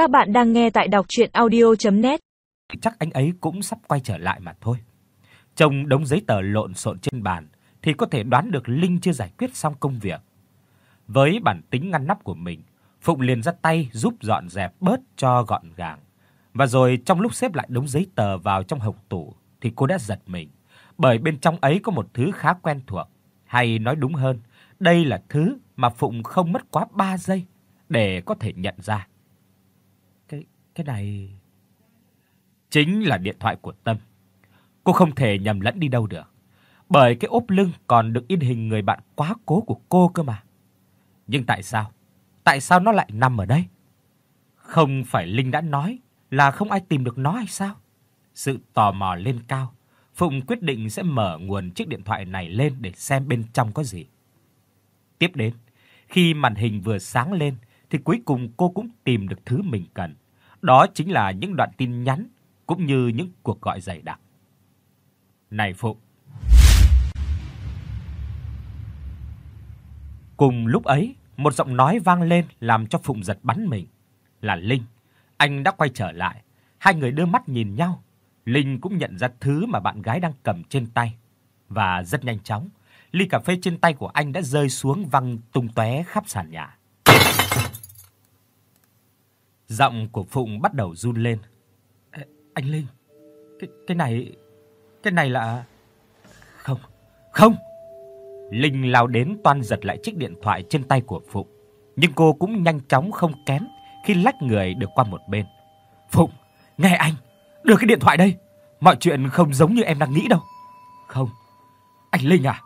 Các bạn đang nghe tại đọc audio net Chắc anh ấy cũng sắp quay trở lại mà thôi. Trông đống giấy tờ lộn xộn trên bàn thì có thể đoán được Linh chưa giải quyết xong công việc. Với bản tính ngăn nắp của mình, Phụng liền ra tay giúp dọn dẹp bớt cho gọn gàng. Và rồi trong lúc xếp lại đống giấy tờ vào trong hộc tủ thì cô đã giật mình, bởi bên trong ấy có một thứ khá quen thuộc, hay nói đúng hơn, đây là thứ mà Phụng không mất quá 3 giây để có thể nhận ra. Cái này chính là điện thoại của Tâm. Cô không thể nhầm lẫn đi đâu được, bởi cái ốp lưng còn được in hình người bạn quá cố của cô cơ mà. Nhưng tại sao? Tại sao nó lại nằm ở đây? Không phải Linh đã nói là không ai tìm được nó hay sao? Sự tò mò lên cao, Phụng quyết định sẽ mở nguồn chiếc điện thoại này lên để xem bên trong có gì. Tiếp đến, khi màn hình vừa sáng lên thì cuối cùng cô cũng tìm được thứ mình cần. Đó chính là những đoạn tin nhắn cũng như những cuộc gọi dày đặc. Này Phụng. Cùng lúc ấy, một giọng nói vang lên làm cho Phụng giật bắn mình. Là Linh. Anh đã quay trở lại. Hai người đưa mắt nhìn nhau. Linh cũng nhận ra thứ mà bạn gái đang cầm trên tay và rất nhanh chóng, ly cà phê trên tay của anh đã rơi xuống văng tung tóe khắp sàn nhà. Giọng của Phụng bắt đầu run lên. "Anh Linh, cái cái này cái này là Không, không." Linh lao đến toan giật lại chiếc điện thoại trên tay của Phụng, nhưng cô cũng nhanh chóng không kém khi lách người được qua một bên. "Phụng, nghe anh, đưa cái điện thoại đây. Mọi chuyện không giống như em đang nghĩ đâu." "Không, anh Linh à,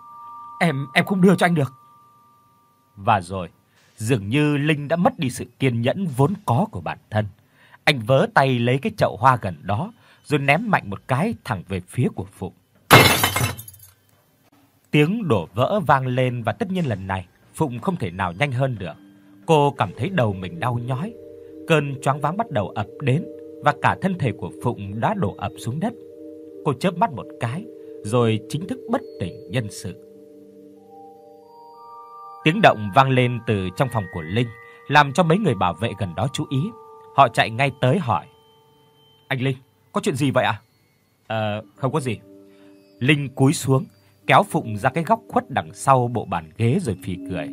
em em không đưa cho anh được." Và rồi, dường như Linh đã mất đi sự kiên nhẫn vốn có của bản thân. Anh vớ tay lấy cái chậu hoa gần đó, rồi ném mạnh một cái thẳng về phía của Phụng. Tiếng đổ vỡ vang lên và tất nhiên lần này Phụng không thể nào nhanh hơn được. Cô cảm thấy đầu mình đau nhói, cơn choáng váng bắt đầu ập đến và cả thân thể của Phụng đã đổ ập xuống đất. Cô chớp mắt một cái rồi chính thức bất tỉnh nhân sự. Tiếng động vang lên từ trong phòng của Linh, làm cho mấy người bảo vệ gần đó chú ý. Họ chạy ngay tới hỏi: "Anh Linh, có chuyện gì vậy ạ?" "Ờ, không có gì." Linh cúi xuống, kéo Phụng ra cái góc khuất đằng sau bộ bàn ghế rồi phì cười.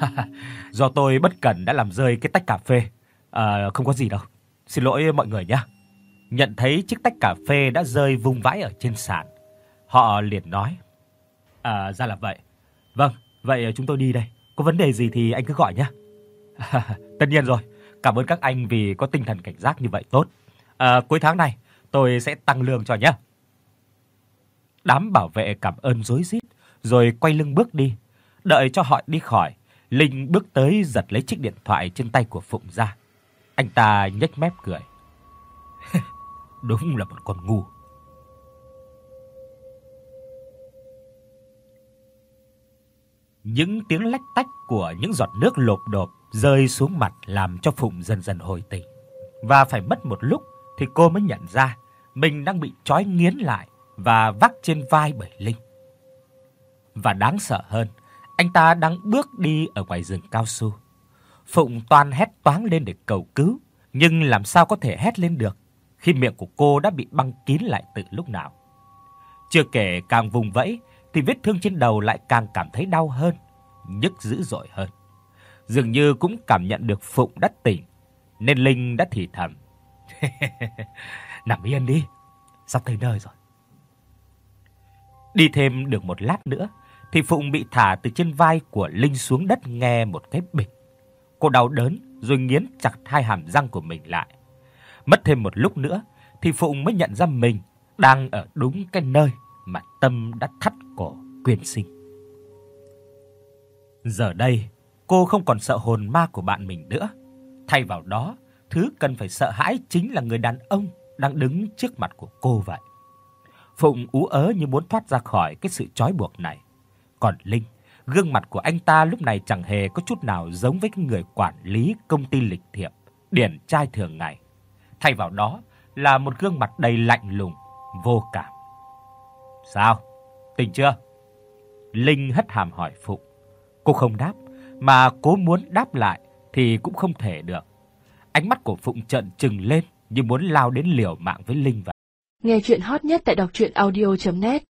"Do tôi bất cẩn đã làm rơi cái tách cà phê. Ờ, không có gì đâu. Xin lỗi mọi người nhé." Nhận thấy chiếc tách cà phê đã rơi vung vãi ở trên sàn, họ liền nói: "À, ra là vậy. Vâng, vậy ờ, chúng tôi đi đây. Có vấn đề gì thì anh cứ gọi nhé." Tất nhiên rồi. Cảm ơn các anh vì có tinh thần cảnh giác như vậy tốt. À, cuối tháng này tôi sẽ tăng lương cho nhé. Đám bảo vệ cảm ơn rối rít rồi quay lưng bước đi. Đợi cho họ đi khỏi, Linh bước tới giật lấy chiếc điện thoại trên tay của Phụng ra. Anh ta nhếch mép cười. Đúng là một con ngu. Những tiếng lách tách của những giọt nước lộp độp rơi xuống mặt làm cho Phụng dần dần hồi tỉnh. Và phải mất một lúc thì cô mới nhận ra mình đang bị trói nghiến lại và vác trên vai bởi Linh. Và đáng sợ hơn, anh ta đang bước đi ở ngoài rừng cao su. Phụng toan hét toáng lên để cầu cứu, nhưng làm sao có thể hét lên được khi miệng của cô đã bị băng kín lại từ lúc nào. Chưa kể càng vùng vẫy thì vết thương trên đầu lại càng cảm thấy đau hơn, nhức dữ dội hơn. Dường như cũng cảm nhận được Phụng đã tỉnh, nên Linh đã thì thầm. Nằm yên đi, sắp tới nơi rồi. Đi thêm được một lát nữa thì Phụng bị thả từ trên vai của Linh xuống đất nghe một cái bịch. Cô đau đớn rồi nghiến chặt hai hàm răng của mình lại. Mất thêm một lúc nữa thì Phụng mới nhận ra mình đang ở đúng cái nơi mà Tâm đã thắt cổ quyên sinh. Giờ đây, cô không còn sợ hồn ma của bạn mình nữa. Thay vào đó, thứ cần phải sợ hãi chính là người đàn ông đang đứng trước mặt của cô vậy. Phụng ú ớ như muốn thoát ra khỏi cái sự trói buộc này. Còn Linh, gương mặt của anh ta lúc này chẳng hề có chút nào giống với cái người quản lý công ty lịch thiệp, điển trai thường ngày. Thay vào đó là một gương mặt đầy lạnh lùng, vô cảm. "Sao? Tỉnh chưa?" Linh hất hàm hỏi Phụng. Cô không đáp, mà cố muốn đáp lại thì cũng không thể được. Ánh mắt của Phụng trợn trừng lên như muốn lao đến liều mạng với Linh vậy. Nghe truyện hot nhất tại doctruyenaudio.net